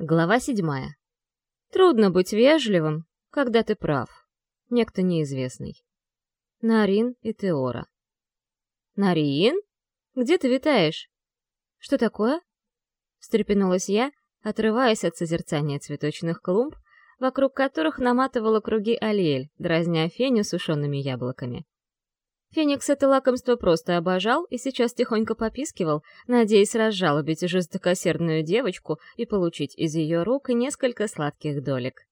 Глава седьмая. Трудно быть вежливым, когда ты прав. Некто неизвестный. Нарин и Теора. Нарин? Где ты витаешь? Что такое? Встрепенулась я, отрываясь от созерцания цветочных клумб, вокруг которых наматывала круги Алиэль, дразня феню сушеными яблоками. Феникс это лакомство просто обожал и сейчас тихонько попискивал, надеясь разжалобить жестокосердную девочку и получить из ее рук несколько сладких долек.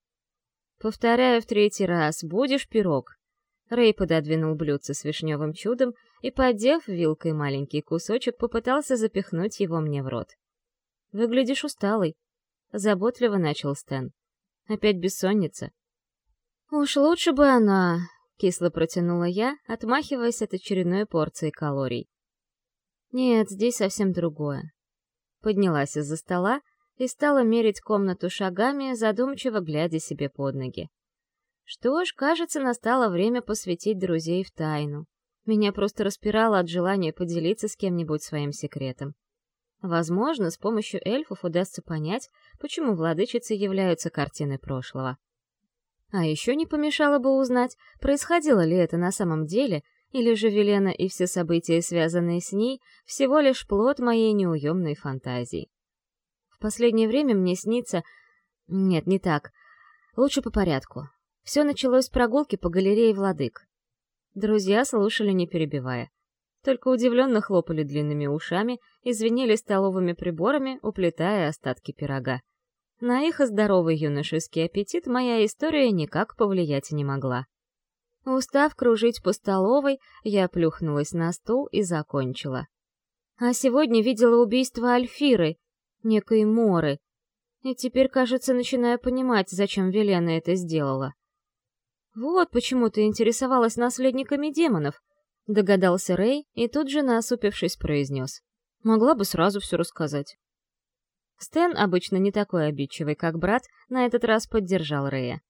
Повторяю в третий раз, будешь пирог. Рэй пододвинул блюдце с вишневым чудом и, поддев вилкой маленький кусочек, попытался запихнуть его мне в рот. «Выглядишь усталый», — заботливо начал Стэн. «Опять бессонница». «Уж лучше бы она», Кисло протянула я, отмахиваясь от очередной порции калорий. Нет, здесь совсем другое. Поднялась из-за стола и стала мерить комнату шагами, задумчиво глядя себе под ноги. Что ж, кажется, настало время посвятить друзей в тайну. Меня просто распирало от желания поделиться с кем-нибудь своим секретом. Возможно, с помощью эльфов удастся понять, почему владычицы являются картиной прошлого. А еще не помешало бы узнать, происходило ли это на самом деле, или же Велена и все события, связанные с ней, всего лишь плод моей неуемной фантазии. В последнее время мне снится... Нет, не так. Лучше по порядку. Все началось с прогулки по галерее Владык. Друзья слушали, не перебивая. Только удивленно хлопали длинными ушами и звенели столовыми приборами, уплетая остатки пирога. На их здоровый юношеский аппетит моя история никак повлиять не могла. Устав кружить по столовой, я плюхнулась на стул и закончила. А сегодня видела убийство Альфиры, некой Моры, и теперь, кажется, начинаю понимать, зачем Велена это сделала. Вот почему ты интересовалась наследниками демонов, догадался Рэй и тут же, насупившись, произнес. Могла бы сразу все рассказать. Стэн, обычно не такой обидчивый, как брат, на этот раз поддержал Рэя.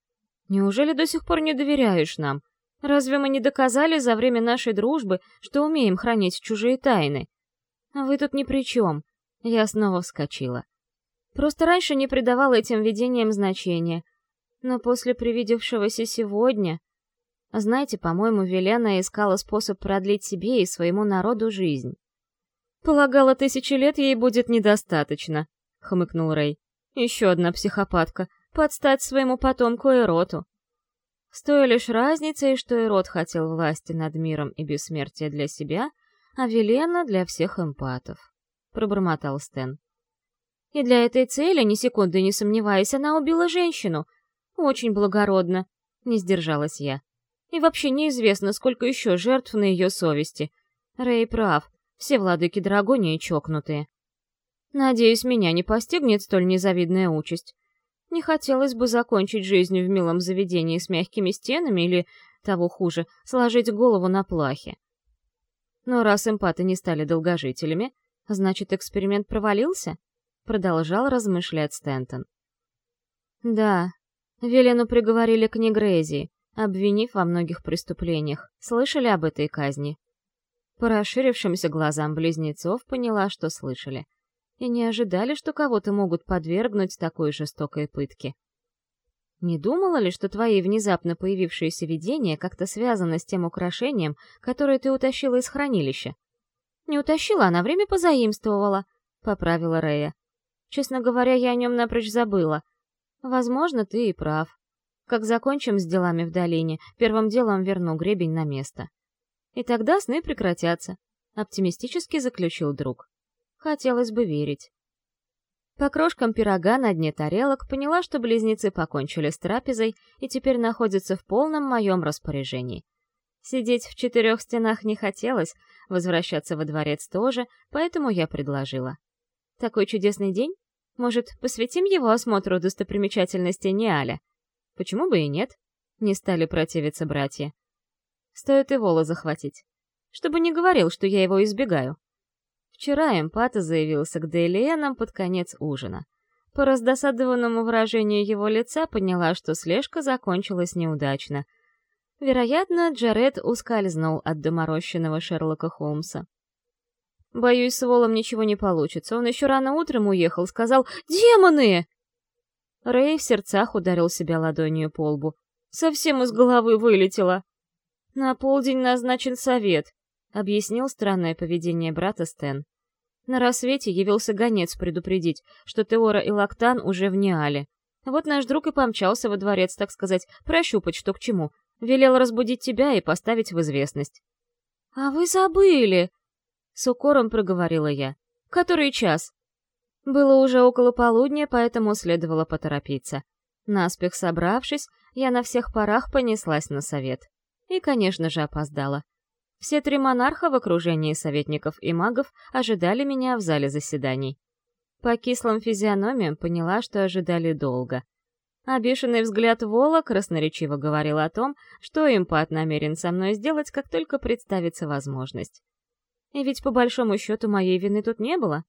«Неужели до сих пор не доверяешь нам? Разве мы не доказали за время нашей дружбы, что умеем хранить чужие тайны? А вы тут ни при чем». Я снова вскочила. Просто раньше не придавала этим видениям значения. Но после привидевшегося сегодня... Знаете, по-моему, Велена искала способ продлить себе и своему народу жизнь. Полагала, тысячи лет ей будет недостаточно, — хмыкнул Рэй. «Еще одна психопатка, подстать своему потомку Эроту». С той лишь разницей, что Эрот хотел власти над миром и бессмертия для себя, а Велена — для всех эмпатов, — пробормотал Стэн. И для этой цели, ни секунды не сомневаясь, она убила женщину. Очень благородно, — не сдержалась я. И вообще неизвестно, сколько еще жертв на ее совести. Рэй прав, все владыки Драгонии чокнутые. Надеюсь, меня не постигнет столь незавидная участь. Не хотелось бы закончить жизнь в милом заведении с мягкими стенами или, того хуже, сложить голову на плахе. Но раз эмпаты не стали долгожителями, значит, эксперимент провалился? Продолжал размышлять Стентон. Да, Велену приговорили к негрезии, обвинив во многих преступлениях. Слышали об этой казни? По расширившимся глазам близнецов поняла, что слышали — и не ожидали, что кого-то могут подвергнуть такой жестокой пытке. Не думала ли, что твои внезапно появившиеся видения как-то связаны с тем украшением, которое ты утащила из хранилища? Не утащила, а на время позаимствовала, — поправила Рея. Честно говоря, я о нем напрочь забыла. Возможно, ты и прав. Как закончим с делами в долине, первым делом верну гребень на место. И тогда сны прекратятся, — оптимистически заключил друг. Хотелось бы верить. По крошкам пирога на дне тарелок поняла, что близнецы покончили с трапезой и теперь находятся в полном моем распоряжении. Сидеть в четырех стенах не хотелось, возвращаться во дворец тоже, поэтому я предложила. Такой чудесный день? Может, посвятим его осмотру достопримечательностей Неаля? Почему бы и нет? Не стали противиться братья. Стоит и Вола захватить. Чтобы не говорил, что я его избегаю. Вчера эмпата заявился к Дейлиенам под конец ужина. По раздосадованному выражению его лица поняла, что слежка закончилась неудачно. Вероятно, Джаред ускользнул от доморощенного Шерлока Холмса. «Боюсь, с Волом ничего не получится. Он еще рано утром уехал, сказал «Демоны!» Рэй в сердцах ударил себя ладонью по лбу. «Совсем из головы вылетело!» «На полдень назначен совет», — объяснил странное поведение брата Стэн. На рассвете явился гонец предупредить, что Теора и Лактан уже в Ниале. Вот наш друг и помчался во дворец, так сказать, прощупать, что к чему. Велел разбудить тебя и поставить в известность. «А вы забыли!» — с укором проговорила я. «Который час?» Было уже около полудня, поэтому следовало поторопиться. Наспех собравшись, я на всех парах понеслась на совет. И, конечно же, опоздала. Все три монарха в окружении советников и магов ожидали меня в зале заседаний. По кислым физиономиям поняла, что ожидали долго. Обешенный взгляд Вола красноречиво говорил о том, что импат намерен со мной сделать, как только представится возможность. И ведь по большому счету моей вины тут не было.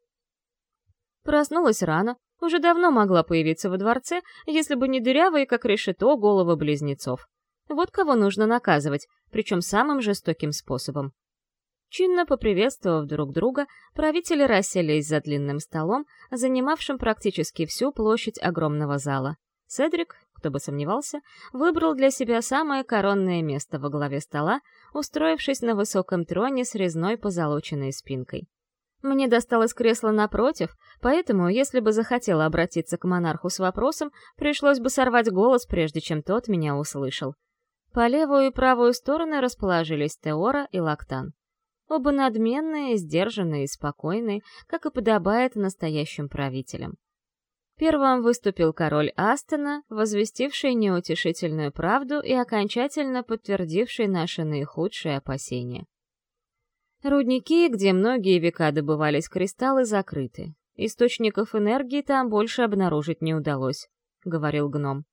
Проснулась рано, уже давно могла появиться во дворце, если бы не дырявые, как решето, головы близнецов. Вот кого нужно наказывать, причем самым жестоким способом. Чинно поприветствовав друг друга, правители расселись за длинным столом, занимавшим практически всю площадь огромного зала. Седрик, кто бы сомневался, выбрал для себя самое коронное место во главе стола, устроившись на высоком троне с резной позолоченной спинкой. Мне досталось кресло напротив, поэтому, если бы захотела обратиться к монарху с вопросом, пришлось бы сорвать голос, прежде чем тот меня услышал. По левую и правую стороны расположились Теора и Лактан. Оба надменные, сдержанные и спокойные, как и подобает настоящим правителям. Первым выступил король Астона, возвестивший неутешительную правду и окончательно подтвердивший наши наихудшие опасения. Рудники, где многие века добывались кристаллы, закрыты. Источников энергии там больше обнаружить не удалось, — говорил гном.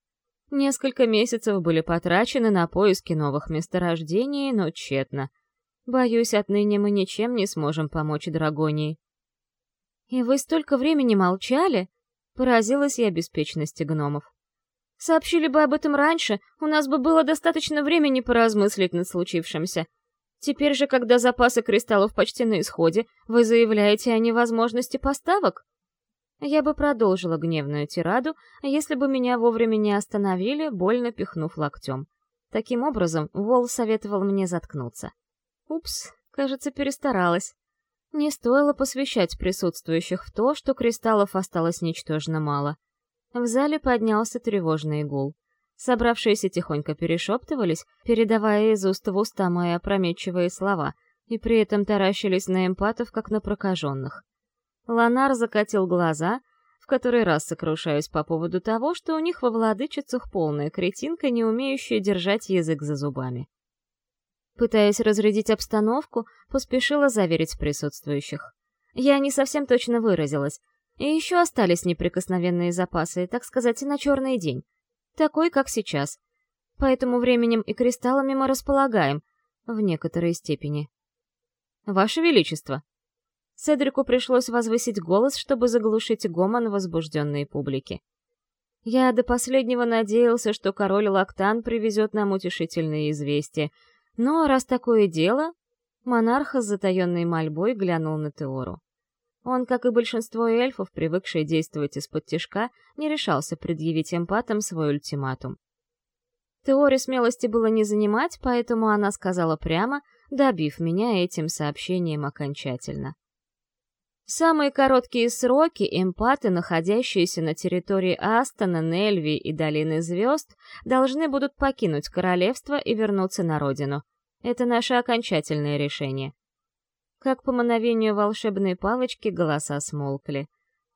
Несколько месяцев были потрачены на поиски новых месторождений, но тщетно. Боюсь, отныне мы ничем не сможем помочь Драгонии. «И вы столько времени молчали?» — поразилась я беспечности гномов. «Сообщили бы об этом раньше, у нас бы было достаточно времени поразмыслить над случившимся», Теперь же, когда запасы кристаллов почти на исходе, вы заявляете о невозможности поставок? Я бы продолжила гневную тираду, если бы меня вовремя не остановили, больно пихнув локтем. Таким образом, Вол советовал мне заткнуться. Упс, кажется, перестаралась. Не стоило посвящать присутствующих в то, что кристаллов осталось ничтожно мало. В зале поднялся тревожный гул. Собравшиеся тихонько перешептывались, передавая из уст в уста мои опрометчивые слова, и при этом таращились на эмпатов, как на прокаженных. Ланар закатил глаза, в который раз сокрушаюсь по поводу того, что у них во владычицах полная кретинка, не умеющая держать язык за зубами. Пытаясь разрядить обстановку, поспешила заверить присутствующих. Я не совсем точно выразилась, и еще остались неприкосновенные запасы, так сказать, на черный день такой, как сейчас. Поэтому временем и кристаллами мы располагаем, в некоторой степени. Ваше Величество! Седрику пришлось возвысить голос, чтобы заглушить гомон возбужденной публики. Я до последнего надеялся, что король Лактан привезет нам утешительные известия, но раз такое дело, монарх с затаенной мольбой глянул на Теору. Он, как и большинство эльфов, привыкшие действовать из-под тишка, не решался предъявить эмпатам свой ультиматум. Теоре смелости было не занимать, поэтому она сказала прямо, добив меня этим сообщением окончательно. В самые короткие сроки эмпаты, находящиеся на территории Астона, Нельви и Долины Звезд, должны будут покинуть королевство и вернуться на родину. Это наше окончательное решение. Как по мановению волшебной палочки голоса смолкли.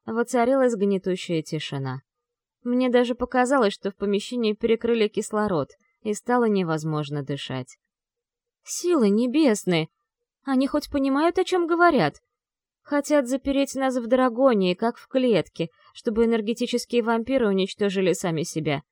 Воцарилась гнетущая тишина. Мне даже показалось, что в помещении перекрыли кислород, и стало невозможно дышать. «Силы небесные! Они хоть понимают, о чем говорят? Хотят запереть нас в драгонии, как в клетке, чтобы энергетические вампиры уничтожили сами себя.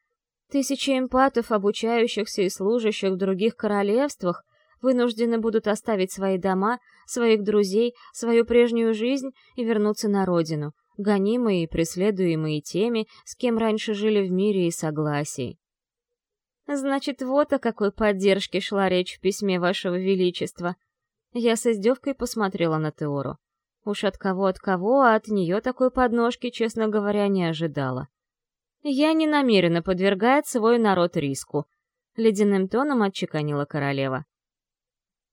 Тысячи эмпатов, обучающихся и служащих в других королевствах, вынуждены будут оставить свои дома, своих друзей, свою прежнюю жизнь и вернуться на родину, гонимые и преследуемые теми, с кем раньше жили в мире и согласии. Значит, вот о какой поддержке шла речь в письме Вашего Величества. Я с издевкой посмотрела на Теору. Уж от кого от кого, а от нее такой подножки, честно говоря, не ожидала. Я не намерена подвергать свой народ риску, ледяным тоном отчеканила королева.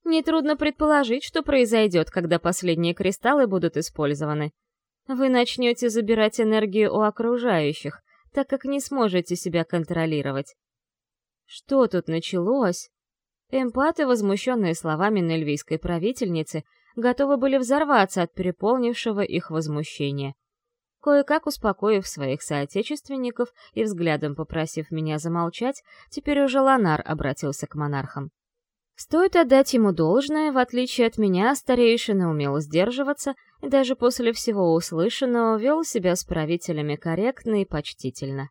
Нетрудно предположить, что произойдет, когда последние кристаллы будут использованы. Вы начнете забирать энергию у окружающих, так как не сможете себя контролировать. Что тут началось? Эмпаты, возмущенные словами нельвийской правительницы, готовы были взорваться от переполнившего их возмущения. Кое-как успокоив своих соотечественников и взглядом попросив меня замолчать, теперь уже Ланар обратился к монархам. Стоит отдать ему должное, в отличие от меня, старейшина умел сдерживаться и даже после всего услышанного вел себя с правителями корректно и почтительно.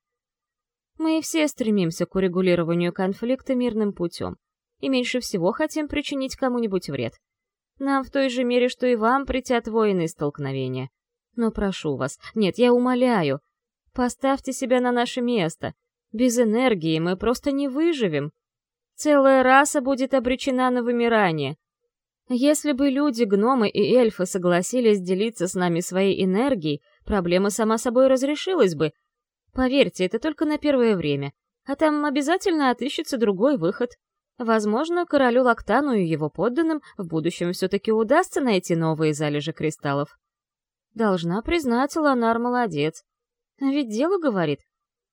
Мы все стремимся к урегулированию конфликта мирным путем, и меньше всего хотим причинить кому-нибудь вред. Нам в той же мере, что и вам притят воины столкновения. Но прошу вас, нет, я умоляю, поставьте себя на наше место. Без энергии мы просто не выживем. Целая раса будет обречена на вымирание. Если бы люди, гномы и эльфы согласились делиться с нами своей энергией, проблема сама собой разрешилась бы. Поверьте, это только на первое время, а там обязательно отыщется другой выход. Возможно, королю Лактану и его подданным в будущем все-таки удастся найти новые залежи кристаллов. Должна признать, Ланар молодец. Ведь дело говорит,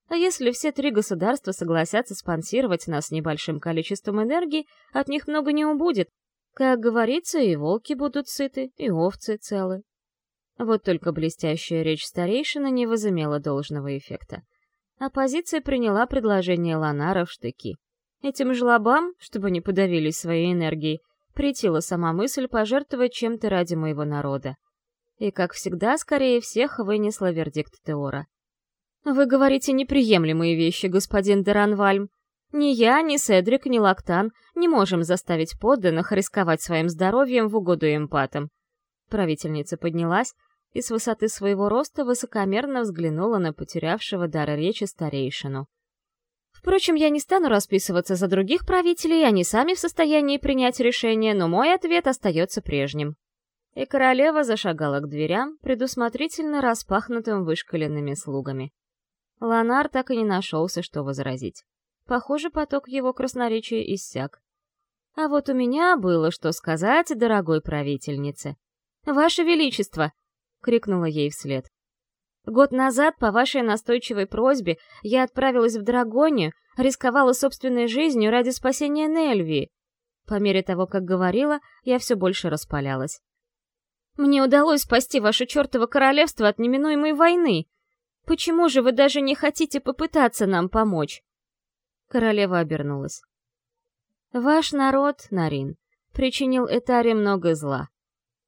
а если все три государства согласятся спонсировать нас небольшим количеством энергии, от них много не убудет. Как говорится, и волки будут сыты, и овцы целы. Вот только блестящая речь старейшина не возымела должного эффекта. Оппозиция приняла предложение Ланара в штыки. Этим жлобам, чтобы не подавились своей энергией, притила сама мысль пожертвовать чем-то ради моего народа. И, как всегда, скорее всех вынесла вердикт Теора. «Вы говорите неприемлемые вещи, господин Деранвальм. Ни я, ни Седрик, ни Лактан не можем заставить подданных рисковать своим здоровьем в угоду эмпатам». Правительница поднялась и с высоты своего роста высокомерно взглянула на потерявшего дар речи старейшину. Впрочем, я не стану расписываться за других правителей, они сами в состоянии принять решение, но мой ответ остается прежним. И королева зашагала к дверям, предусмотрительно распахнутым вышкаленными слугами. Ланар так и не нашелся, что возразить. Похоже, поток его красноречия иссяк. А вот у меня было что сказать дорогой правительнице. «Ваше Величество!» — крикнула ей вслед. «Год назад, по вашей настойчивой просьбе, я отправилась в Драгонию, рисковала собственной жизнью ради спасения Нельвии. По мере того, как говорила, я все больше распалялась. Мне удалось спасти ваше чертово королевство от неминуемой войны. Почему же вы даже не хотите попытаться нам помочь?» Королева обернулась. «Ваш народ, Нарин, причинил Этаре много зла».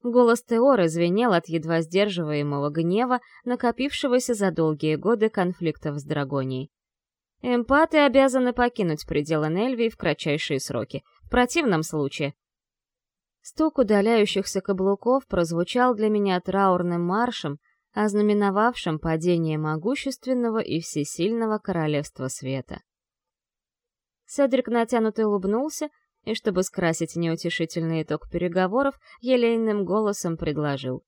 Голос Теоры звенел от едва сдерживаемого гнева, накопившегося за долгие годы конфликтов с Драгонией. Эмпаты обязаны покинуть пределы Нельвии в кратчайшие сроки. В противном случае... Стук удаляющихся каблуков прозвучал для меня траурным маршем, ознаменовавшим падение могущественного и всесильного королевства света. Седрик натянуто улыбнулся и, чтобы скрасить неутешительный итог переговоров, елейным голосом предложил.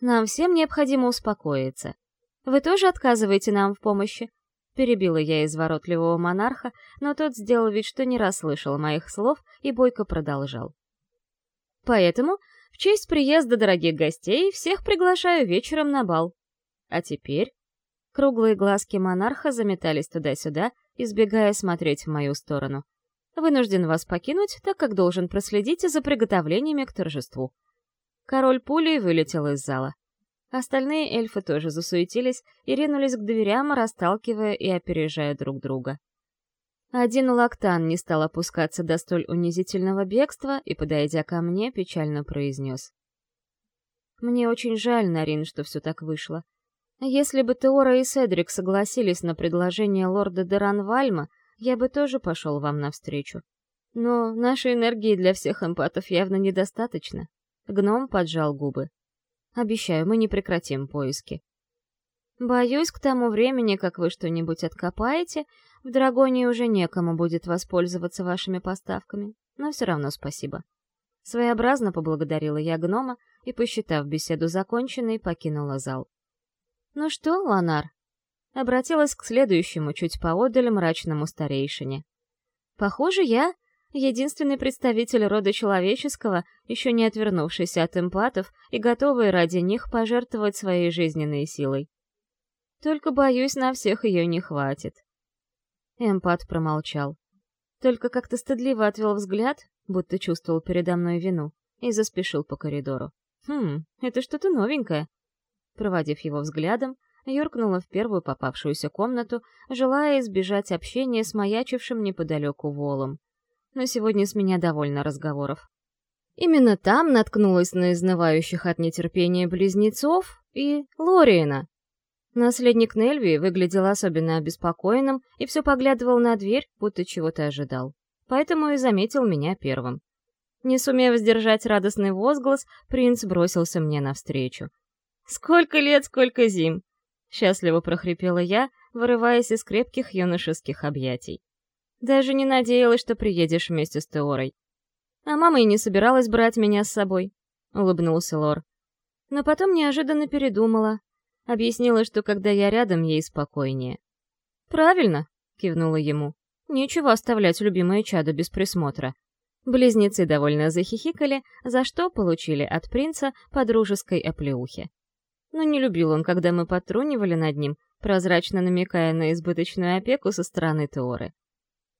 «Нам всем необходимо успокоиться. Вы тоже отказываете нам в помощи?» Перебила я изворотливого монарха, но тот сделал вид, что не расслышал моих слов и бойко продолжал. «Поэтому в честь приезда дорогих гостей всех приглашаю вечером на бал. А теперь...» Круглые глазки монарха заметались туда-сюда, избегая смотреть в мою сторону. «Вынужден вас покинуть, так как должен проследить за приготовлениями к торжеству». Король пулей вылетел из зала. Остальные эльфы тоже засуетились и ринулись к дверям, расталкивая и опережая друг друга. Один лактан не стал опускаться до столь унизительного бегства и, подойдя ко мне, печально произнес. «Мне очень жаль, Нарин, что все так вышло. Если бы Теора и Седрик согласились на предложение лорда Деранвальма, я бы тоже пошел вам навстречу. Но нашей энергии для всех эмпатов явно недостаточно». Гном поджал губы. «Обещаю, мы не прекратим поиски. Боюсь, к тому времени, как вы что-нибудь откопаете, в Драгонии уже некому будет воспользоваться вашими поставками, но все равно спасибо. Своеобразно поблагодарила я гнома и, посчитав беседу законченной, покинула зал. «Ну что, Ланар, Обратилась к следующему, чуть поодаль, мрачному старейшине. Похоже, я — единственный представитель рода человеческого, еще не отвернувшийся от эмпатов и готовый ради них пожертвовать своей жизненной силой. Только, боюсь, на всех ее не хватит. Эмпат промолчал. Только как-то стыдливо отвел взгляд, будто чувствовал передо мной вину, и заспешил по коридору. «Хм, это что-то новенькое». Проводив его взглядом, юркнула в первую попавшуюся комнату, желая избежать общения с маячившим неподалеку волом. Но сегодня с меня довольно разговоров. Именно там наткнулась на изнывающих от нетерпения близнецов и Лориена. Наследник Нельви выглядел особенно обеспокоенным и все поглядывал на дверь, будто чего-то ожидал. Поэтому и заметил меня первым. Не сумев сдержать радостный возглас, принц бросился мне навстречу. «Сколько лет, сколько зим!» — счастливо прохрипела я, вырываясь из крепких юношеских объятий. «Даже не надеялась, что приедешь вместе с Теорой. А мама и не собиралась брать меня с собой», — улыбнулся Лор. Но потом неожиданно передумала. Объяснила, что когда я рядом, ей спокойнее. «Правильно», — кивнула ему. «Нечего оставлять любимое чадо без присмотра». Близнецы довольно захихикали, за что получили от принца по дружеской но не любил он, когда мы потрунивали над ним, прозрачно намекая на избыточную опеку со стороны Теоры.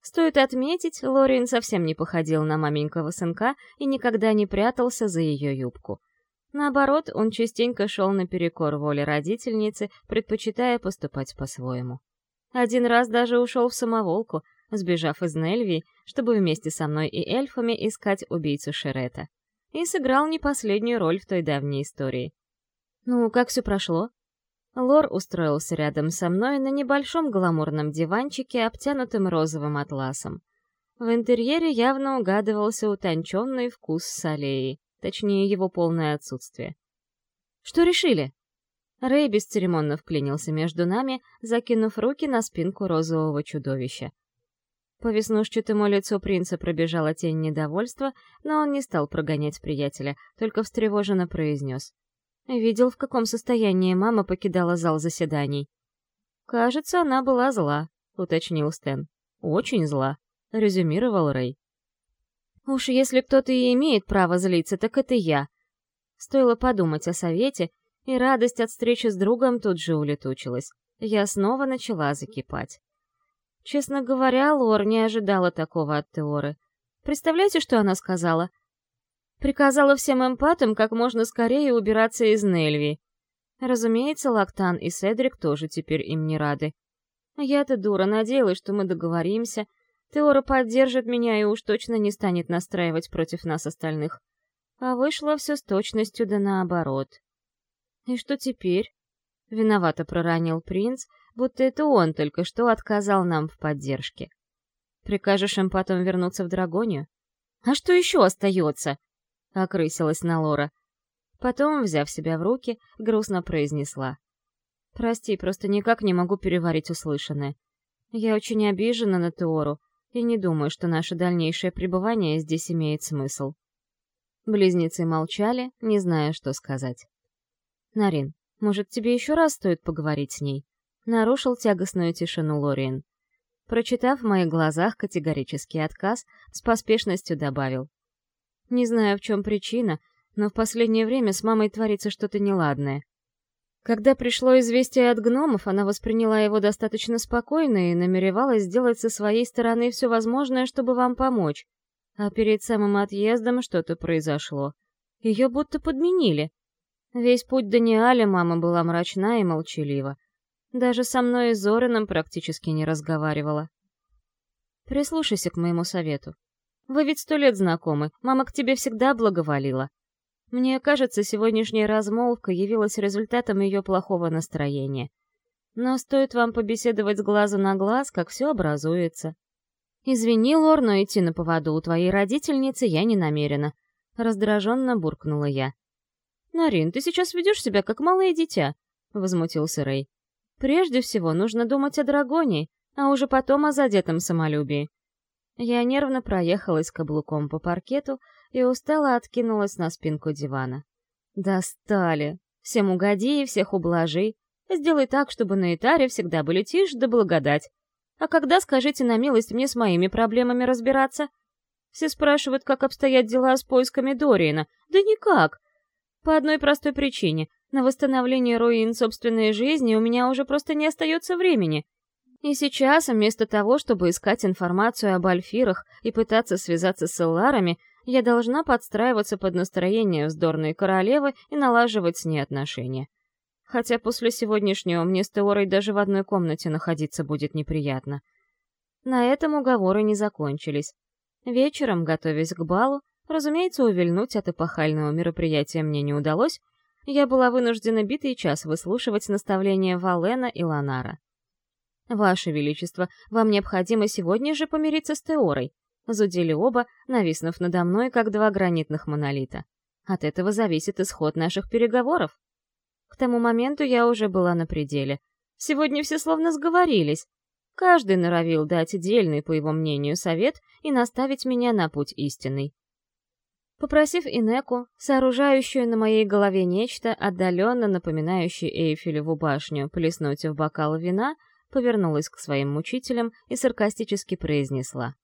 Стоит отметить, Лориен совсем не походил на маменького сынка и никогда не прятался за ее юбку. Наоборот, он частенько шел наперекор воле родительницы, предпочитая поступать по-своему. Один раз даже ушел в самоволку, сбежав из Нельвии, чтобы вместе со мной и эльфами искать убийцу Шерета. И сыграл не последнюю роль в той давней истории. «Ну, как все прошло?» Лор устроился рядом со мной на небольшом гламурном диванчике, обтянутым розовым атласом. В интерьере явно угадывался утонченный вкус солей, точнее, его полное отсутствие. «Что решили?» Рэй бесцеремонно вклинился между нами, закинув руки на спинку розового чудовища. По веснушчатому лицу принца пробежала тень недовольства, но он не стал прогонять приятеля, только встревоженно произнес — Видел, в каком состоянии мама покидала зал заседаний. «Кажется, она была зла», — уточнил Стэн. «Очень зла», — резюмировал Рэй. «Уж если кто-то и имеет право злиться, так это я». Стоило подумать о совете, и радость от встречи с другом тут же улетучилась. Я снова начала закипать. Честно говоря, Лор не ожидала такого от Теоры. Представляете, что она сказала? Приказала всем эмпатам как можно скорее убираться из Нельви. Разумеется, Лактан и Седрик тоже теперь им не рады. Я-то дура, надеялась, что мы договоримся. Теора поддержит меня и уж точно не станет настраивать против нас остальных. А вышло все с точностью да наоборот. И что теперь? Виновато проронил принц, будто это он только что отказал нам в поддержке. Прикажешь им потом вернуться в Драгонию? А что еще остается? — окрысилась на Лора. Потом, взяв себя в руки, грустно произнесла. «Прости, просто никак не могу переварить услышанное. Я очень обижена на Теору и не думаю, что наше дальнейшее пребывание здесь имеет смысл». Близнецы молчали, не зная, что сказать. «Нарин, может, тебе еще раз стоит поговорить с ней?» Нарушил тягостную тишину Лориен. Прочитав в моих глазах категорический отказ, с поспешностью добавил. Не знаю, в чем причина, но в последнее время с мамой творится что-то неладное. Когда пришло известие от гномов, она восприняла его достаточно спокойно и намеревалась сделать со своей стороны все возможное, чтобы вам помочь. А перед самым отъездом что-то произошло. Ее будто подменили. Весь путь до Ниаля мама была мрачна и молчалива. Даже со мной и Зорином практически не разговаривала. Прислушайся к моему совету. Вы ведь сто лет знакомы, мама к тебе всегда благоволила. Мне кажется, сегодняшняя размолвка явилась результатом ее плохого настроения. Но стоит вам побеседовать с глаза на глаз, как все образуется. Извини, Лор, но идти на поводу у твоей родительницы я не намерена. Раздраженно буркнула я. «Нарин, ты сейчас ведешь себя как малое дитя», — возмутился Рэй. «Прежде всего нужно думать о драгоне, а уже потом о задетом самолюбии. Я нервно проехалась каблуком по паркету и устало откинулась на спинку дивана. Достали! Всем угоди и всех ублажи. Сделай так, чтобы на Итаре всегда были тишь да благодать. А когда, скажите на милость, мне с моими проблемами разбираться? Все спрашивают, как обстоят дела с поисками Дориена. Да никак. По одной простой причине. На восстановление руин собственной жизни у меня уже просто не остается времени. И сейчас, вместо того, чтобы искать информацию об альфирах и пытаться связаться с элларами, я должна подстраиваться под настроение вздорной королевы и налаживать с ней отношения. Хотя после сегодняшнего мне с Теорой даже в одной комнате находиться будет неприятно. На этом уговоры не закончились. Вечером, готовясь к балу, разумеется, увильнуть от эпохального мероприятия мне не удалось, я была вынуждена битый час выслушивать наставления Валена и Ланара. «Ваше Величество, вам необходимо сегодня же помириться с Теорой», зудели оба, нависнув надо мной, как два гранитных монолита. «От этого зависит исход наших переговоров». К тому моменту я уже была на пределе. Сегодня все словно сговорились. Каждый норовил дать дельный, по его мнению, совет и наставить меня на путь истинный. Попросив Инеку, сооружающую на моей голове нечто, отдаленно напоминающее Эйфелеву башню, плеснуть в бокал вина, повернулась к своим мучителям и саркастически произнесла.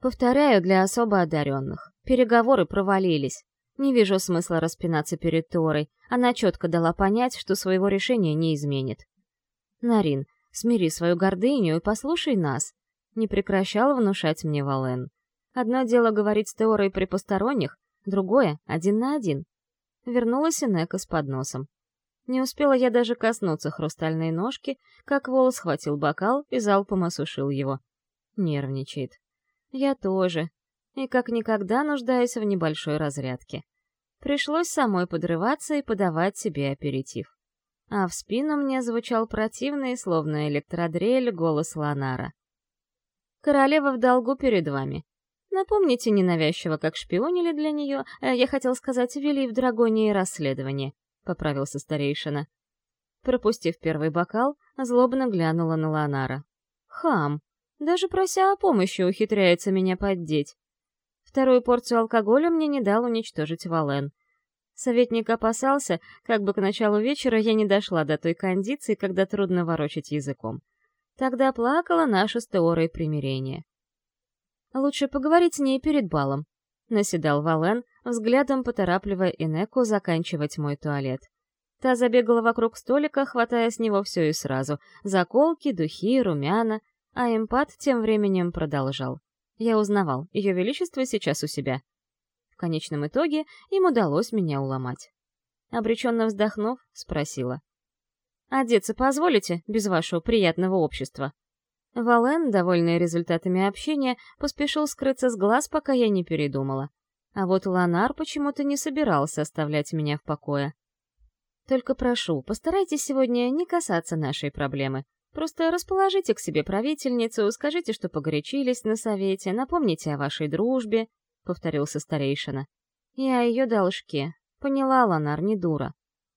«Повторяю для особо одаренных. Переговоры провалились. Не вижу смысла распинаться перед Торой. Она четко дала понять, что своего решения не изменит. Нарин, смири свою гордыню и послушай нас. Не прекращал внушать мне Вален. Одно дело говорить с Теорой при посторонних, другое — один на один. Вернулась Инека с подносом. Не успела я даже коснуться хрустальной ножки, как Вол схватил бокал и залпом осушил его. Нервничает. Я тоже, и как никогда нуждаюсь в небольшой разрядке. Пришлось самой подрываться и подавать себе аперитив. А в спину мне звучал противный, словно электродрель, голос Ланара. «Королева в долгу перед вами. Напомните ненавязчиво, как шпионили для нее, а я хотел сказать, вели в Драгонии расследование», — поправился старейшина. Пропустив первый бокал, злобно глянула на Ланара. «Хам! Даже прося о помощи ухитряется меня поддеть. Вторую порцию алкоголя мне не дал уничтожить Вален. Советник опасался, как бы к началу вечера я не дошла до той кондиции, когда трудно ворочать языком. Тогда плакала наша с Теорой примирение. «Лучше поговорить с ней перед балом», — наседал Вален, взглядом поторапливая Инеку заканчивать мой туалет. Та забегала вокруг столика, хватая с него все и сразу — заколки, духи, румяна, а эмпат тем временем продолжал. Я узнавал, ее величество сейчас у себя. В конечном итоге им удалось меня уломать. Обреченно вздохнув, спросила. «Одеться позволите, без вашего приятного общества?» Вален, довольный результатами общения, поспешил скрыться с глаз, пока я не передумала. А вот Ланар почему-то не собирался оставлять меня в покое. «Только прошу, постарайтесь сегодня не касаться нашей проблемы. Просто расположите к себе правительницу, скажите, что погорячились на совете, напомните о вашей дружбе, — повторился старейшина. И о ее должке. Поняла Ланар, не дура.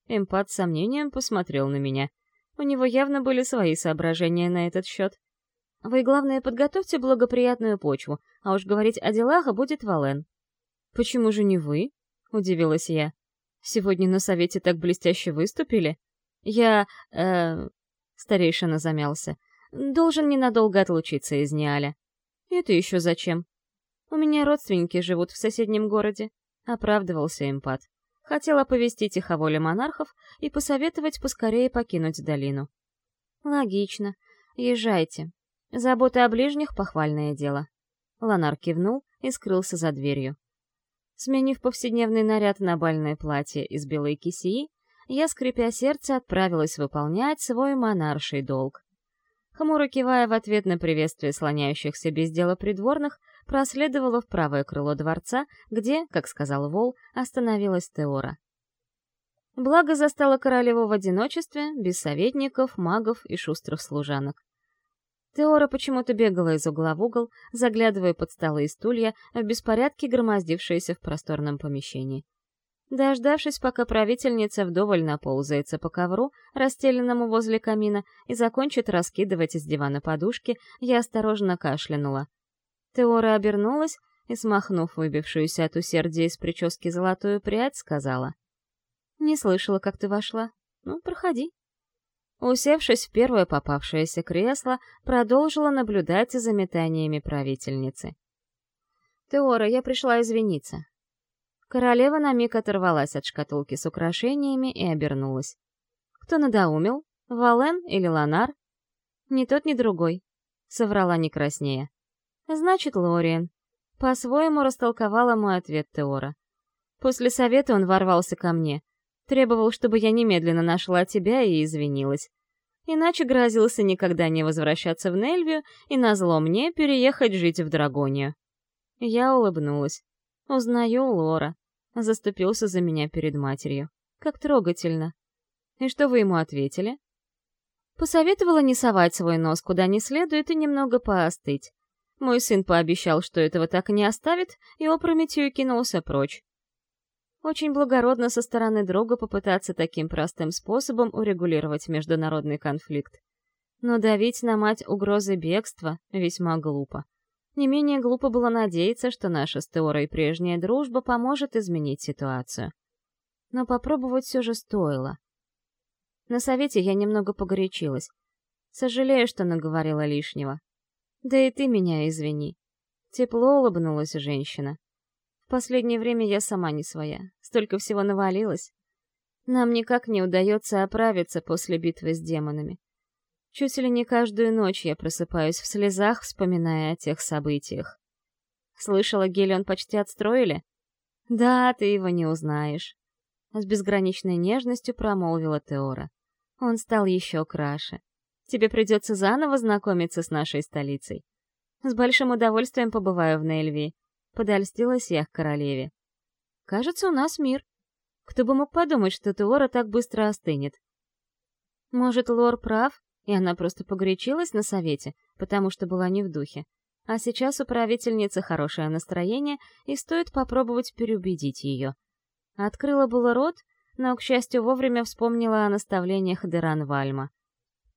Эмпат с сомнением посмотрел на меня. У него явно были свои соображения на этот счет. Вы, главное, подготовьте благоприятную почву, а уж говорить о делах будет Вален. «Почему же не вы?» — удивилась я. «Сегодня на совете так блестяще выступили. Я... э Старейшина замялся. «Должен ненадолго отлучиться из Ниаля». «Это еще зачем?» «У меня родственники живут в соседнем городе», — оправдывался импат. Хотел оповестить их о воле монархов и посоветовать поскорее покинуть долину. «Логично. Езжайте. Забота о ближних — похвальное дело». Ланар кивнул и скрылся за дверью. Сменив повседневный наряд на бальное платье из белой кисии, я, скрипя сердце, отправилась выполнять свой монарший долг. Хмуро кивая в ответ на приветствие слоняющихся без дела придворных, проследовала в правое крыло дворца, где, как сказал Вол, остановилась Теора. Благо застала королеву в одиночестве, без советников, магов и шустрых служанок. Теора почему-то бегала из угла в угол, заглядывая под столы и стулья, в беспорядке громоздившиеся в просторном помещении. Дождавшись, пока правительница вдоволь наползается по ковру, расстеленному возле камина, и закончит раскидывать из дивана подушки, я осторожно кашлянула. Теора обернулась и, смахнув выбившуюся от усердия из прически золотую прядь, сказала. «Не слышала, как ты вошла. Ну, проходи». Усевшись в первое попавшееся кресло, продолжила наблюдать за метаниями правительницы. «Теора, я пришла извиниться». Королева на миг оторвалась от шкатулки с украшениями и обернулась. «Кто надоумил? Вален или Ланар?» «Ни тот, ни другой», — соврала не краснея. «Значит, Лориен». По-своему растолковала мой ответ Теора. После совета он ворвался ко мне. Требовал, чтобы я немедленно нашла тебя и извинилась. Иначе грозился никогда не возвращаться в Нельвию и назло мне переехать жить в Драгонию. Я улыбнулась. Узнаю Лора. Заступился за меня перед матерью. Как трогательно. И что вы ему ответили? Посоветовала не совать свой нос куда не следует и немного поостыть. Мой сын пообещал, что этого так и не оставит, и опрометью кинулся прочь. Очень благородно со стороны друга попытаться таким простым способом урегулировать международный конфликт. Но давить на мать угрозы бегства весьма глупо. Не менее глупо было надеяться, что наша с Теорой прежняя дружба поможет изменить ситуацию. Но попробовать все же стоило. На совете я немного погорячилась. Сожалею, что наговорила лишнего. Да и ты меня извини. Тепло улыбнулась женщина. В последнее время я сама не своя. Столько всего навалилось. Нам никак не удается оправиться после битвы с демонами. Чуть ли не каждую ночь я просыпаюсь в слезах, вспоминая о тех событиях. Слышала, Гелион почти отстроили? Да, ты его не узнаешь. С безграничной нежностью промолвила Теора. Он стал еще краше. Тебе придется заново знакомиться с нашей столицей. С большим удовольствием побываю в Нельвии. Подольстилась я к королеве. Кажется, у нас мир. Кто бы мог подумать, что Теора так быстро остынет. Может, Лор прав, и она просто погорячилась на совете, потому что была не в духе. А сейчас у правительницы хорошее настроение, и стоит попробовать переубедить ее. Открыла было рот, но, к счастью, вовремя вспомнила о наставлениях Деран Вальма.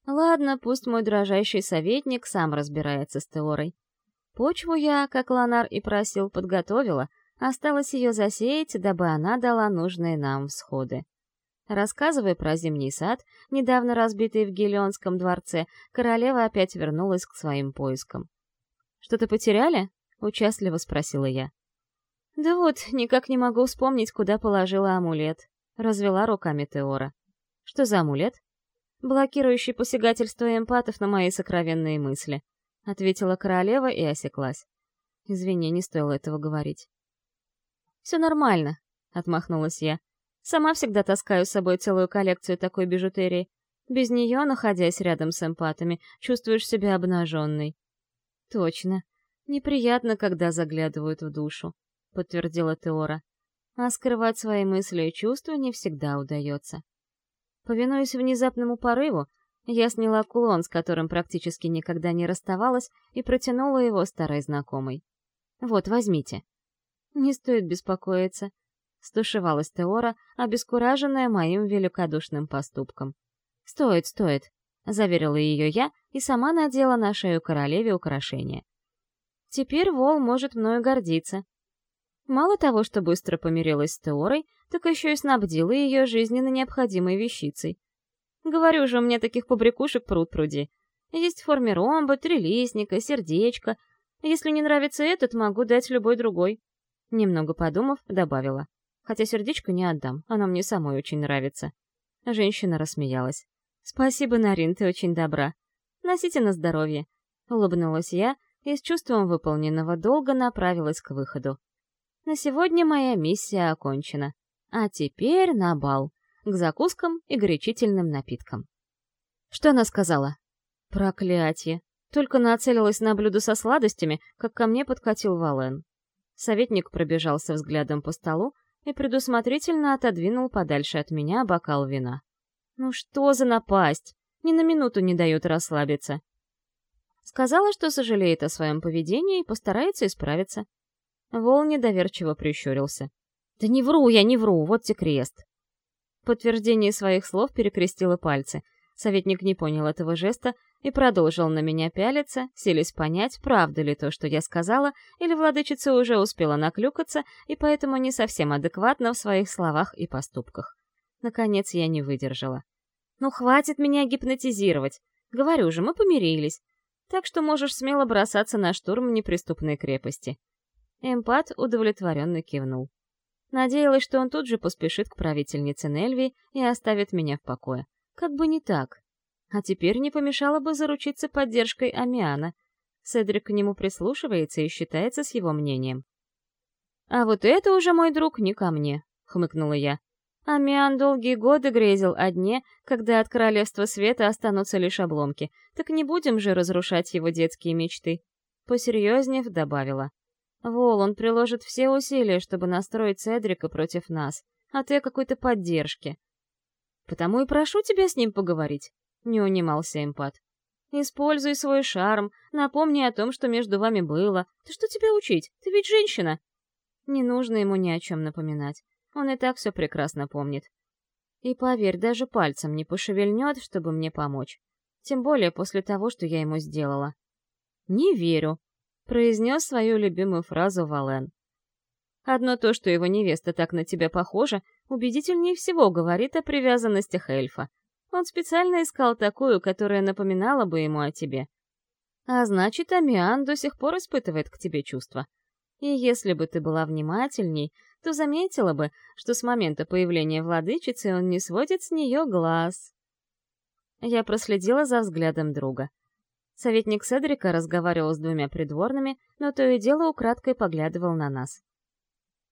Ладно, пусть мой дрожайший советник сам разбирается с Теорой. Почву я, как Ланар и просил, подготовила, осталось ее засеять, дабы она дала нужные нам всходы. Рассказывая про зимний сад, недавно разбитый в Гелионском дворце, королева опять вернулась к своим поискам. «Что-то потеряли?» — участливо спросила я. «Да вот, никак не могу вспомнить, куда положила амулет», — развела руками Теора. «Что за амулет?» «Блокирующий посягательство эмпатов на мои сокровенные мысли», — ответила королева и осеклась. Извини, не стоило этого говорить. «Все нормально», — отмахнулась я. «Сама всегда таскаю с собой целую коллекцию такой бижутерии. Без нее, находясь рядом с эмпатами, чувствуешь себя обнаженной». «Точно. Неприятно, когда заглядывают в душу», — подтвердила Теора. «А скрывать свои мысли и чувства не всегда удается». Повинуясь внезапному порыву, я сняла кулон, с которым практически никогда не расставалась, и протянула его старой знакомой. «Вот, возьмите». «Не стоит беспокоиться», — стушевалась Теора, обескураженная моим великодушным поступком. «Стоит, стоит», — заверила ее я и сама надела на шею королеве украшение. Теперь Вол может мною гордиться. Мало того, что быстро помирилась с Теорой, так еще и снабдила ее жизненно необходимой вещицей. Говорю же, у меня таких побрякушек пруд пруди. Есть в форме ромба, трилистника, сердечко. Если не нравится этот, могу дать любой другой. Немного подумав, добавила. Хотя сердечко не отдам, оно мне самой очень нравится. Женщина рассмеялась. «Спасибо, Нарин, ты очень добра. Носите на здоровье». Улыбнулась я и с чувством выполненного долга направилась к выходу. На сегодня моя миссия окончена. А теперь на бал к закускам и горячительным напиткам. Что она сказала? Проклятие. Только нацелилась на блюдо со сладостями, как ко мне подкатил Вален. Советник пробежался взглядом по столу и предусмотрительно отодвинул подальше от меня бокал вина. Ну что за напасть? Ни на минуту не дает расслабиться. Сказала, что сожалеет о своем поведении и постарается исправиться. Вол недоверчиво прищурился. «Да не вру я, не вру, вот те крест!» Подтверждение своих слов перекрестила пальцы. Советник не понял этого жеста и продолжил на меня пялиться, селись понять, правда ли то, что я сказала, или владычица уже успела наклюкаться и поэтому не совсем адекватна в своих словах и поступках. Наконец я не выдержала. Ну хватит меня гипнотизировать. Говорю же, мы помирились. Так что можешь смело бросаться на штурм неприступной крепости. Эмпат удовлетворенно кивнул. Надеялась, что он тут же поспешит к правительнице Нельви и оставит меня в покое. Как бы не так. А теперь не помешало бы заручиться поддержкой Амиана. Седрик к нему прислушивается и считается с его мнением. «А вот это уже, мой друг, не ко мне», — хмыкнула я. Амиан долгие годы грезил о дне, когда от Королевства Света останутся лишь обломки. Так не будем же разрушать его детские мечты. Посерьезнее добавила. Вол, он приложит все усилия, чтобы настроить Седрика против нас, а ты какой-то поддержки. Потому и прошу тебя с ним поговорить, не унимался эмпат. Используй свой шарм, напомни о том, что между вами было. Ты что тебя учить? Ты ведь женщина. Не нужно ему ни о чем напоминать. Он и так все прекрасно помнит. И поверь, даже пальцем не пошевельнет, чтобы мне помочь. Тем более после того, что я ему сделала. «Не верю», — произнес свою любимую фразу Вален. Одно то, что его невеста так на тебя похожа, убедительнее всего говорит о привязанностях эльфа. Он специально искал такую, которая напоминала бы ему о тебе. А значит, Амиан до сих пор испытывает к тебе чувства. И если бы ты была внимательней, то заметила бы, что с момента появления владычицы он не сводит с нее глаз. Я проследила за взглядом друга. Советник Седрика разговаривал с двумя придворными, но то и дело украдкой поглядывал на нас.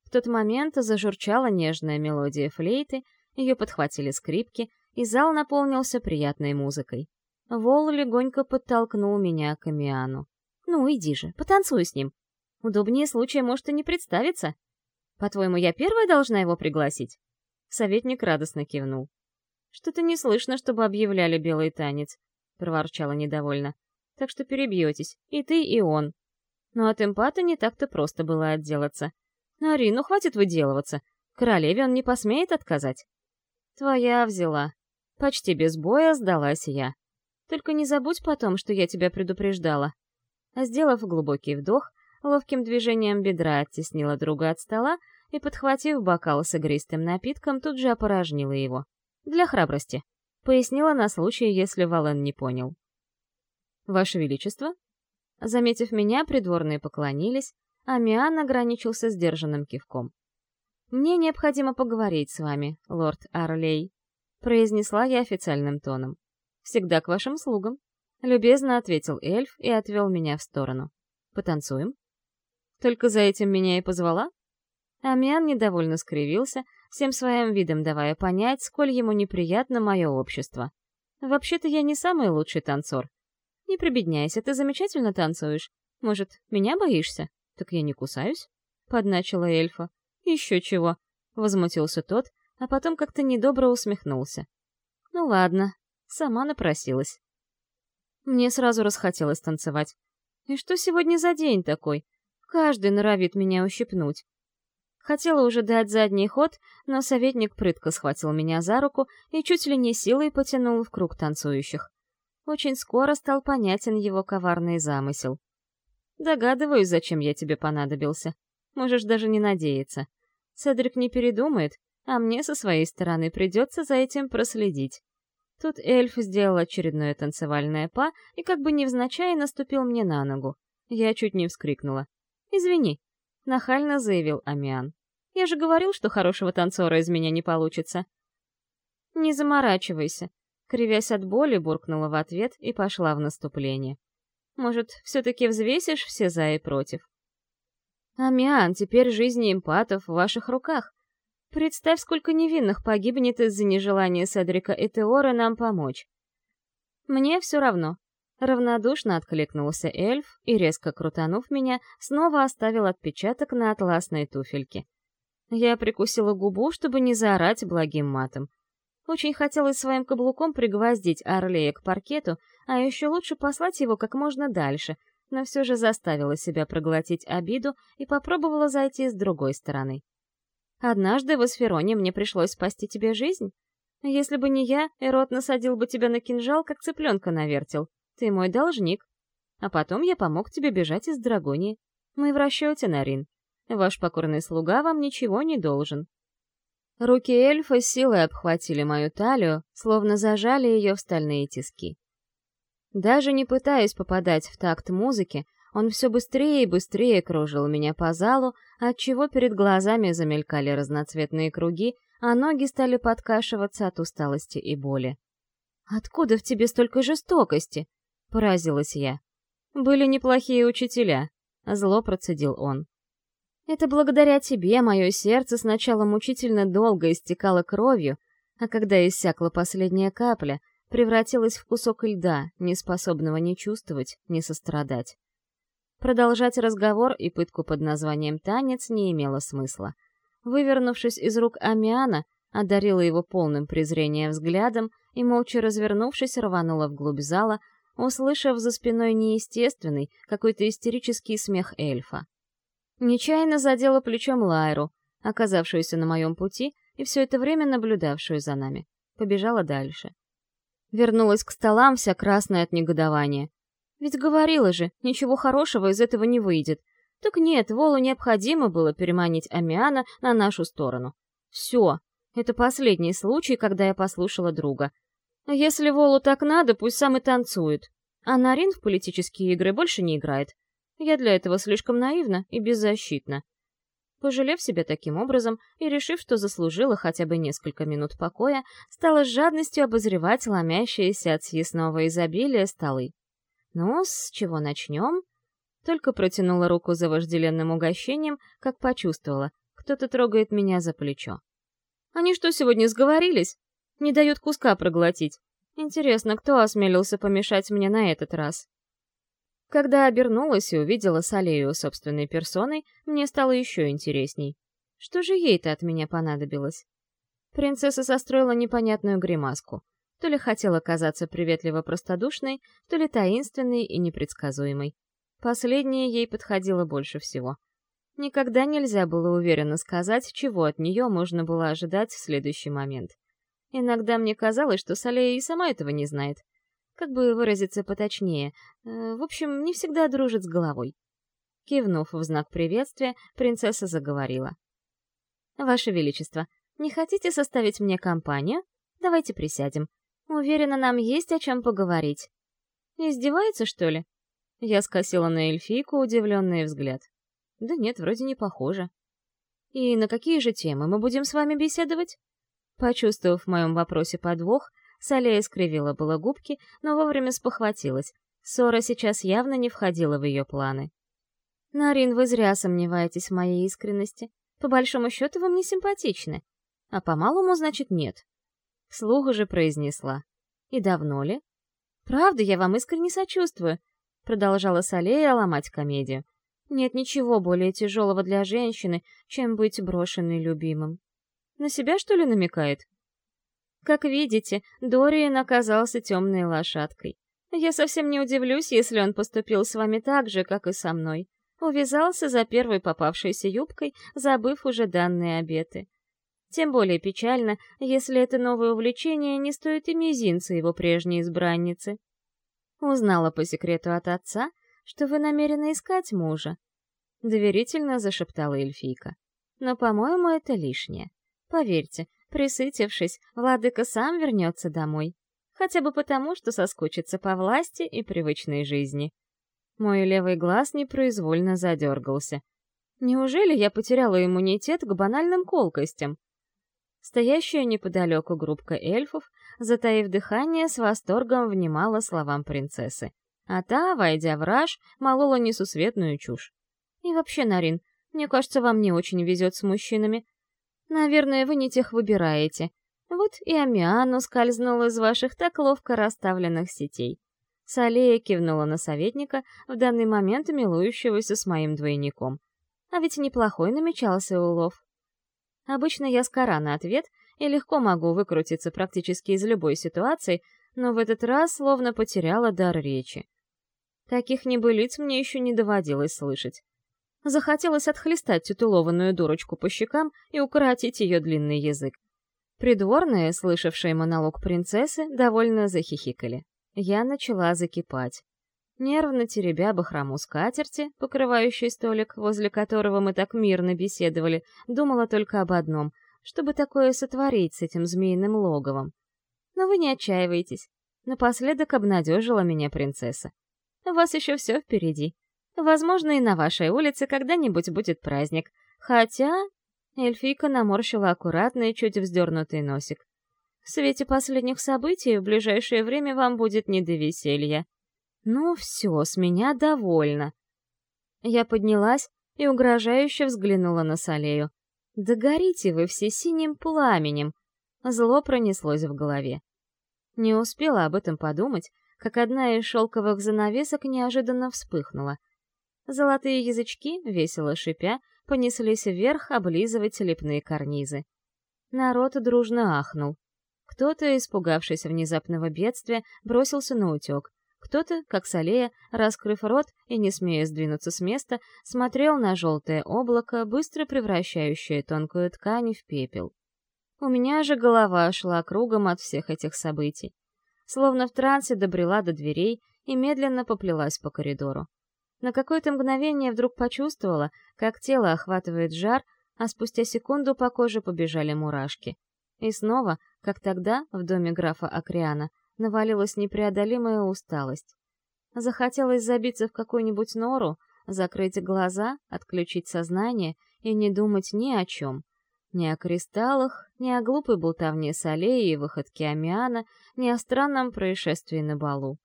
В тот момент зажурчала нежная мелодия флейты, ее подхватили скрипки, и зал наполнился приятной музыкой. Вол легонько подтолкнул меня к Амиану. «Ну, иди же, потанцуй с ним. Удобнее случая может и не представиться. По-твоему, я первая должна его пригласить?» Советник радостно кивнул. «Что-то не слышно, чтобы объявляли белый танец», — проворчала недовольно. «Так что перебьетесь, и ты, и он». Но от эмпата не так-то просто было отделаться. «Нари, ну хватит выделываться. Королеве он не посмеет отказать». «Твоя взяла». Почти без боя сдалась я. «Только не забудь потом, что я тебя предупреждала». Сделав глубокий вдох, ловким движением бедра оттеснила друга от стола и, подхватив бокал с игристым напитком, тут же опорожнила его. Для храбрости. Пояснила на случай, если Вален не понял. «Ваше Величество?» Заметив меня, придворные поклонились, а Миан ограничился сдержанным кивком. «Мне необходимо поговорить с вами, лорд Арлей», — произнесла я официальным тоном. «Всегда к вашим слугам», — любезно ответил эльф и отвел меня в сторону. «Потанцуем?» Только за этим меня и позвала? Амиан недовольно скривился, всем своим видом давая понять, сколь ему неприятно мое общество. Вообще-то я не самый лучший танцор. Не прибедняйся, ты замечательно танцуешь. Может, меня боишься? Так я не кусаюсь? Подначила эльфа. Еще чего. Возмутился тот, а потом как-то недобро усмехнулся. Ну ладно, сама напросилась. Мне сразу расхотелось танцевать. И что сегодня за день такой? Каждый норовит меня ущипнуть. Хотела уже дать задний ход, но советник прытко схватил меня за руку и чуть ли не силой потянул в круг танцующих. Очень скоро стал понятен его коварный замысел. Догадываюсь, зачем я тебе понадобился. Можешь даже не надеяться. Седрик не передумает, а мне со своей стороны придется за этим проследить. Тут эльф сделал очередное танцевальное па и как бы невзначай наступил мне на ногу. Я чуть не вскрикнула. «Извини», — нахально заявил Амиан. «Я же говорил, что хорошего танцора из меня не получится». «Не заморачивайся», — кривясь от боли, буркнула в ответ и пошла в наступление. «Может, все-таки взвесишь все за и против?» «Амиан, теперь жизни эмпатов в ваших руках. Представь, сколько невинных погибнет из-за нежелания Седрика и Теора нам помочь. Мне все равно. Равнодушно откликнулся эльф и, резко крутанув меня, снова оставил отпечаток на атласной туфельке. Я прикусила губу, чтобы не заорать благим матом. Очень хотелось своим каблуком пригвоздить Орлея к паркету, а еще лучше послать его как можно дальше, но все же заставила себя проглотить обиду и попробовала зайти с другой стороны. «Однажды в Асфероне мне пришлось спасти тебе жизнь. Если бы не я, Эрот насадил бы тебя на кинжал, как цыпленка навертел. Ты мой должник. А потом я помог тебе бежать из Драгонии. Мы в расчете, Нарин. Ваш покорный слуга вам ничего не должен. Руки эльфа силой обхватили мою талию, словно зажали ее в стальные тиски. Даже не пытаясь попадать в такт музыки, он все быстрее и быстрее кружил меня по залу, отчего перед глазами замелькали разноцветные круги, а ноги стали подкашиваться от усталости и боли. «Откуда в тебе столько жестокости?» — поразилась я. «Были неплохие учителя», — зло процедил он. Это благодаря тебе мое сердце сначала мучительно долго истекало кровью, а когда иссякла последняя капля, превратилось в кусок льда, не способного ни чувствовать, ни сострадать. Продолжать разговор и пытку под названием «танец» не имело смысла. Вывернувшись из рук Амиана, одарила его полным презрением взглядом и, молча развернувшись, рванула вглубь зала, услышав за спиной неестественный, какой-то истерический смех эльфа. Нечаянно задела плечом Лайру, оказавшуюся на моем пути и все это время наблюдавшую за нами. Побежала дальше. Вернулась к столам вся красная от негодования. Ведь говорила же, ничего хорошего из этого не выйдет. Так нет, Волу необходимо было переманить Амиана на нашу сторону. Все, это последний случай, когда я послушала друга. Если Волу так надо, пусть сам и танцует. А Нарин в политические игры больше не играет. Я для этого слишком наивна и беззащитна. Пожалев себя таким образом и решив, что заслужила хотя бы несколько минут покоя, стала с жадностью обозревать ломящиеся от съестного изобилия столы. Ну, с чего начнем? Только протянула руку за вожделенным угощением, как почувствовала, кто-то трогает меня за плечо. Они что, сегодня сговорились? Не дают куска проглотить. Интересно, кто осмелился помешать мне на этот раз? Когда обернулась и увидела Салею собственной персоной, мне стало еще интересней. Что же ей-то от меня понадобилось? Принцесса состроила непонятную гримаску. То ли хотела казаться приветливо простодушной, то ли таинственной и непредсказуемой. Последнее ей подходило больше всего. Никогда нельзя было уверенно сказать, чего от нее можно было ожидать в следующий момент. Иногда мне казалось, что Салея и сама этого не знает — как бы выразиться поточнее, э, в общем, не всегда дружит с головой. Кивнув в знак приветствия, принцесса заговорила. «Ваше Величество, не хотите составить мне компанию? Давайте присядем. Уверена, нам есть о чем поговорить». «Издевается, что ли?» Я скосила на эльфийку удивленный взгляд. «Да нет, вроде не похоже». «И на какие же темы мы будем с вами беседовать?» Почувствовав в моем вопросе подвох, Салея скривила было губки, но вовремя спохватилась. Ссора сейчас явно не входила в ее планы. «Нарин, вы зря сомневаетесь в моей искренности. По большому счету вы мне симпатичны. А по малому, значит, нет». Вслух же произнесла. «И давно ли?» «Правда, я вам искренне сочувствую», — продолжала Салея ломать комедию. «Нет ничего более тяжелого для женщины, чем быть брошенной любимым». «На себя, что ли, намекает?» Как видите, Дориан оказался темной лошадкой. Я совсем не удивлюсь, если он поступил с вами так же, как и со мной. Увязался за первой попавшейся юбкой, забыв уже данные обеты. Тем более печально, если это новое увлечение не стоит и мизинца его прежней избранницы. Узнала по секрету от отца, что вы намерены искать мужа. Доверительно зашептала эльфийка. Но, по-моему, это лишнее. Поверьте, Присытившись, владыка сам вернется домой. Хотя бы потому, что соскучится по власти и привычной жизни. Мой левый глаз непроизвольно задергался. Неужели я потеряла иммунитет к банальным колкостям? Стоящая неподалеку группка эльфов, затаив дыхание, с восторгом внимала словам принцессы. А та, войдя в раж, молола несусветную чушь. И вообще, Нарин, мне кажется, вам не очень везет с мужчинами. Наверное, вы не тех выбираете. Вот и Амиану скользнул из ваших так ловко расставленных сетей. Салея кивнула на советника, в данный момент милующегося с моим двойником. А ведь неплохой намечался улов. Обычно я скора на ответ и легко могу выкрутиться практически из любой ситуации, но в этот раз словно потеряла дар речи. Таких небылиц мне еще не доводилось слышать. Захотелось отхлестать титулованную дурочку по щекам и укоротить ее длинный язык. Придворные, слышавшие монолог принцессы, довольно захихикали. Я начала закипать. Нервно теребя бахрому скатерти, покрывающей столик, возле которого мы так мирно беседовали, думала только об одном — чтобы такое сотворить с этим змеиным логовом. Но вы не отчаивайтесь. Напоследок обнадежила меня принцесса. У вас еще все впереди. Возможно, и на вашей улице когда-нибудь будет праздник. Хотя... Эльфийка наморщила аккуратный, чуть вздернутый носик. В свете последних событий в ближайшее время вам будет не до веселья. Ну все, с меня довольно. Я поднялась и угрожающе взглянула на Салею. «Да горите вы все синим пламенем!» Зло пронеслось в голове. Не успела об этом подумать, как одна из шелковых занавесок неожиданно вспыхнула. Золотые язычки, весело шипя, понеслись вверх облизывать лепные карнизы. Народ дружно ахнул. Кто-то, испугавшись внезапного бедствия, бросился на утек. Кто-то, как Салея, раскрыв рот и не смея сдвинуться с места, смотрел на желтое облако, быстро превращающее тонкую ткань в пепел. У меня же голова шла кругом от всех этих событий. Словно в трансе добрела до дверей и медленно поплелась по коридору. На какое-то мгновение вдруг почувствовала, как тело охватывает жар, а спустя секунду по коже побежали мурашки. И снова, как тогда, в доме графа Акриана, навалилась непреодолимая усталость. Захотелось забиться в какую-нибудь нору, закрыть глаза, отключить сознание и не думать ни о чем. Ни о кристаллах, ни о глупой болтовне солей и выходке Амиана, ни о странном происшествии на балу.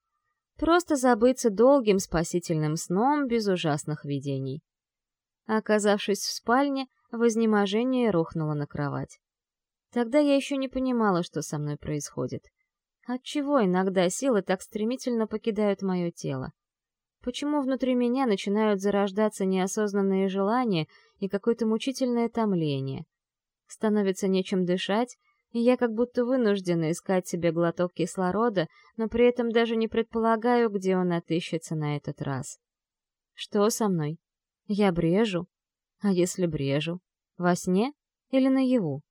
Просто забыться долгим спасительным сном без ужасных видений. Оказавшись в спальне, в изнеможении рухнула на кровать. Тогда я еще не понимала, что со мной происходит. Отчего иногда силы так стремительно покидают мое тело? Почему внутри меня начинают зарождаться неосознанные желания и какое-то мучительное томление? становится нечем дышать, и я как будто вынуждена искать себе глоток кислорода, но при этом даже не предполагаю, где он отыщется на этот раз. Что со мной? Я брежу? А если брежу? Во сне или наяву?